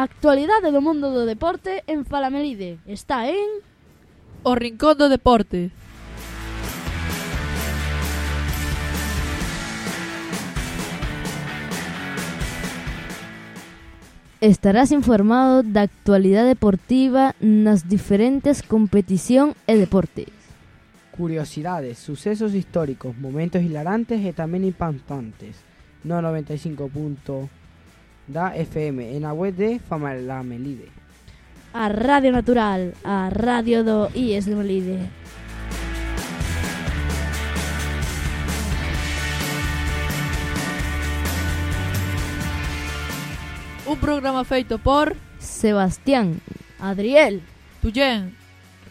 Actualidade do mundo do deporte en Falamelide. Está en... O Rincón do Deporte. Estarás informado da actualidade deportiva nas diferentes competición e deportes. Curiosidades, sucesos históricos, momentos hilarantes e tamén impactantes. No 95 punto da FM en a web de Famala Melide. A Radio Natural, a Radio do IES de Melide. Un programa feito por Sebastián, Adriel. Tullén,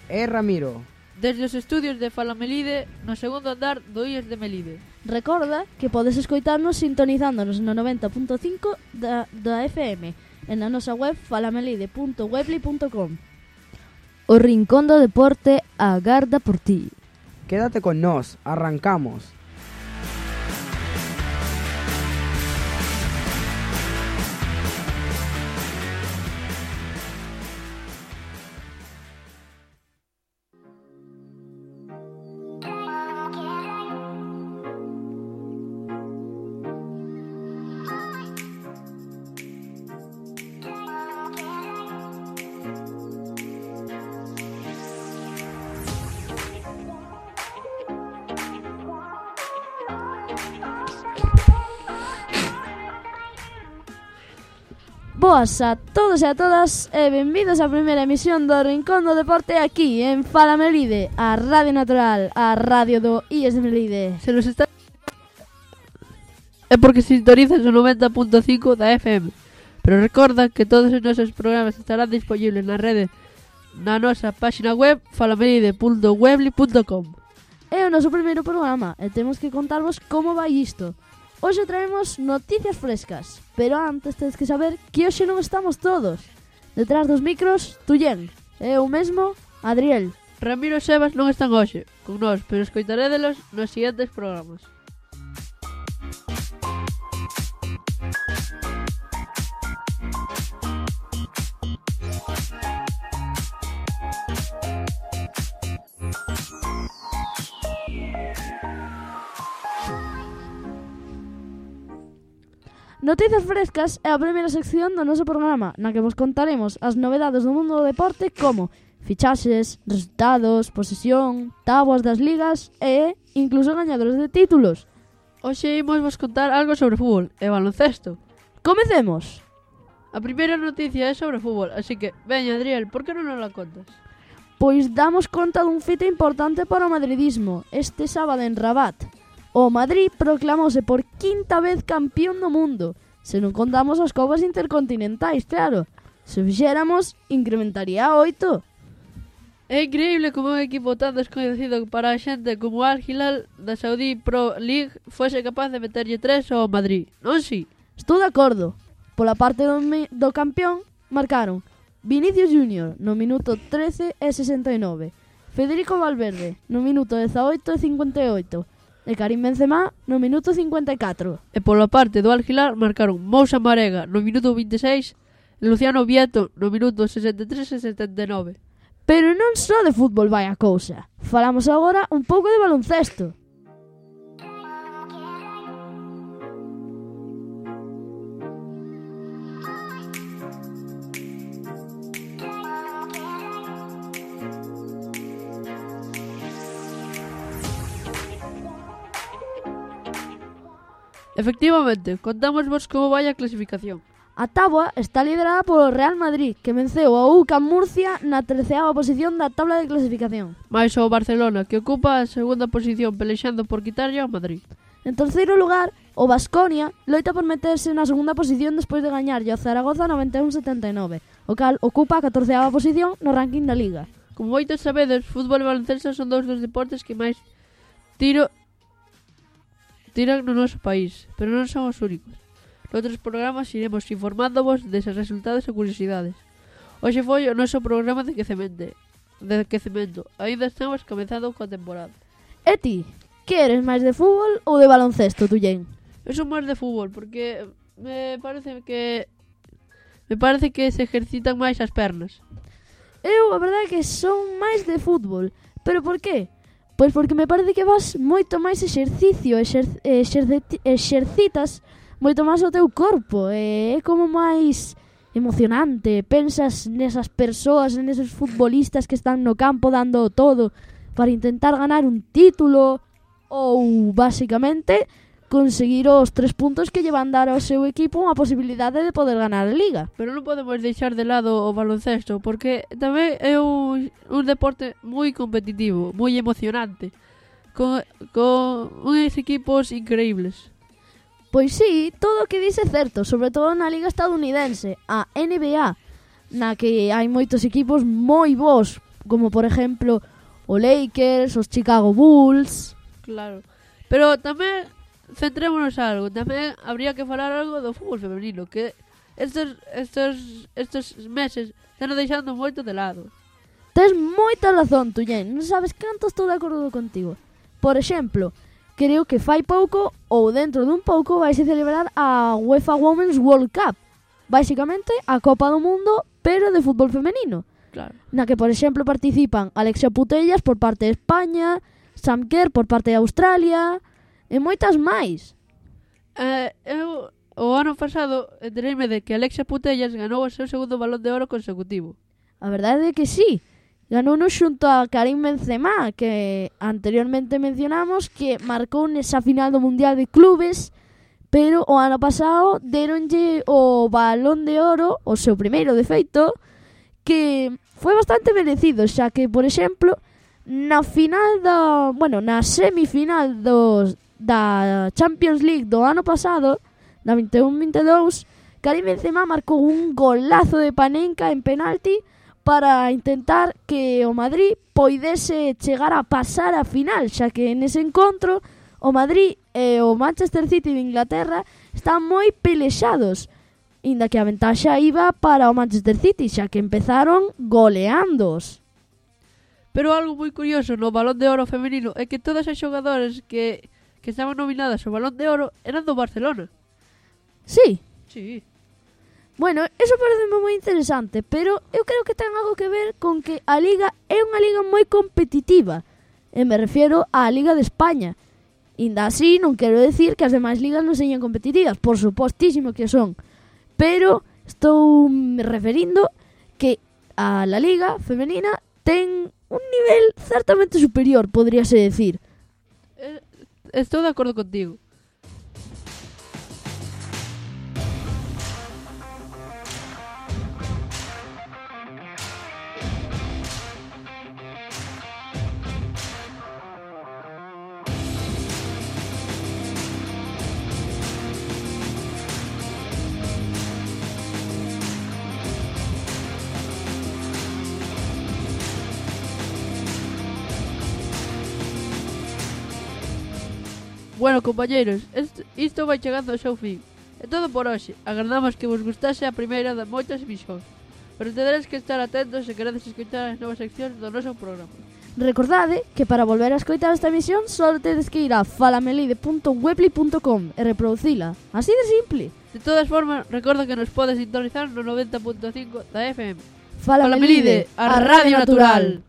E Ramiro. desde os estudios de Falamelide, no segundo andar do IES de Melide. Recorda que podes escoitarnos sintonizándonos no 90.5 da, da FM e na nosa web falamelide.webly.com O Rincón do Deporte agarda por ti. Quédate con nós, arrancamos. Boas a todos e a todas e benvidos á primeira emisión do Rincón do Deporte aquí en Fala Melide, a Radio Natural, a radio do IES de Melide. Se nos está... É porque sintonizas o 90.5 da FM, pero recorda que todos os nosos programas estarán disponibles na rede na nosa páxina web falamelide.webly.com É o noso primeiro programa e temos que contarvos como vai isto. Hoxe traemos noticias frescas, pero antes tedes que saber que hoxe non estamos todos. Detrás dos micros, Tullén, e eu mesmo, Adriel. Ramiro e Sebas non están hoxe con nós, pero escoitarédelos nos siguientes programas. Noticias Frescas é a primeira sección do noso programa na que vos contaremos as novedades do mundo do deporte como fichaxes, resultados, posesión, tábuas das ligas e incluso gañadores de títulos. Hoxe imos vos contar algo sobre fútbol e baloncesto. Comecemos! A primeira noticia é sobre fútbol, así que, veña, Adriel, por que non nos la contas? Pois damos conta dun fito importante para o madridismo, este sábado en Rabat. O Madrid proclamouse por quinta vez campeón do mundo, se non contamos as copas intercontinentais, claro. Se fixéramos, incrementaría a oito. É increíble como un equipo tan desconhecido para a xente como o Al Hilal da Saudi Pro League fose capaz de meterlle tres ao Madrid, non si? Estou de acordo. Pola parte do, do campeón, marcaron Vinicius Junior no minuto 13 e 69, Federico Valverde no minuto 18 e 58, de Karim Benzema no minuto 54. E pola parte do Algilar marcaron Mousa Marega no minuto 26 e Luciano Vieto no minuto 63 e 79. Pero non só de fútbol vai a cousa. Falamos agora un pouco de baloncesto. Efectivamente, contamos vos como vai a clasificación. A táboa está liderada polo Real Madrid, que venceu ao UCA Murcia na terceava posición da tabla de clasificación. Mais o Barcelona, que ocupa a segunda posición pelexando por quitarlle ao Madrid. En terceiro lugar, o Basconia loita por meterse na segunda posición despois de gañarlle ao Zaragoza 91-79, o cal ocupa a 14ª posición no ranking da Liga. Como moitos sabedes, fútbol e baloncesto son dous dos deportes que máis tiro tiran no noso país, pero non son os únicos. Noutros programas iremos informándovos deses resultados e curiosidades. Hoxe foi o noso programa de quecemente, de quecemento. Ainda estamos comenzando coa temporada. E ti, que eres máis de fútbol ou de baloncesto, Tullén? Eu son máis de fútbol, porque me parece que me parece que se ejercitan máis as pernas. Eu, a verdade, é que son máis de fútbol. Pero por qué? Pois porque me parece que vas moito máis exercicio, exer, exer, exercitas moito máis o teu corpo, e é como máis emocionante, pensas nesas persoas, neses futbolistas que están no campo dando todo para intentar ganar un título ou basicamente conseguir os tres puntos que lle van dar ao seu equipo unha posibilidade de poder ganar a Liga. Pero non podemos deixar de lado o baloncesto, porque tamén é un, un deporte moi competitivo, moi emocionante, con, con uns equipos increíbles. Pois sí, todo o que dice certo, sobre todo na Liga Estadounidense, a NBA, na que hai moitos equipos moi bons, como por exemplo o Lakers, os Chicago Bulls... Claro, pero tamén centrémonos algo. Tamén habría que falar algo do fútbol femenino, que estes, estes, estes meses están deixando moito de lado. Tens moita razón, Tullén. Non sabes canto estou de acordo contigo. Por exemplo, creo que fai pouco ou dentro dun pouco vai se celebrar a UEFA Women's World Cup. Básicamente, a Copa do Mundo, pero de fútbol femenino. Claro. Na que, por exemplo, participan Alexia Putellas por parte de España, Sam Kerr por parte de Australia, E moitas máis. Eh, eu o ano pasado entereime de que Alexia Putellas ganou o seu segundo balón de oro consecutivo. A verdade é que sí. Ganouno xunto a Karim Benzema, que anteriormente mencionamos que marcou nesa final do Mundial de Clubes, pero o ano pasado deronlle o balón de oro, o seu primeiro de feito, que foi bastante merecido, xa que, por exemplo, na final da, bueno, na semifinal dos da Champions League do ano pasado, da 21-22, Karim Benzema marcou un golazo de Panenka en penalti para intentar que o Madrid poidese chegar a pasar a final, xa que nese encontro o Madrid e o Manchester City de Inglaterra están moi pelexados, inda que a ventaxa iba para o Manchester City, xa que empezaron goleándos. Pero algo moi curioso no Balón de Oro femenino é que todas as xogadoras que que estaban nominadas ao Balón de Oro eran do Barcelona. Sí. Sí. Bueno, eso parece moi interesante, pero eu creo que ten algo que ver con que a Liga é unha liga moi competitiva. E me refiero á Liga de España. Inda así, non quero decir que as demais ligas non señan competitivas, por supostísimo que son. Pero estou me referindo que a la Liga femenina ten un nivel certamente superior, podríase decir. estoy de acuerdo contigo. Bueno, compañeiros, isto vai chegando ao seu fin. É todo por hoxe. Agardamos que vos gustase a primeira de moitas emisións. Pero tedes que estar atentos se queredes escoitar as novas seccións do noso programa. Recordade que para volver a escoitar esta emisión só tedes que ir a falamelide.webly.com e reproducila. Así de simple. De todas formas, recordo que nos podes sintonizar no 90.5 da FM. Falamelide, Falamelide a Radio Natural. natural.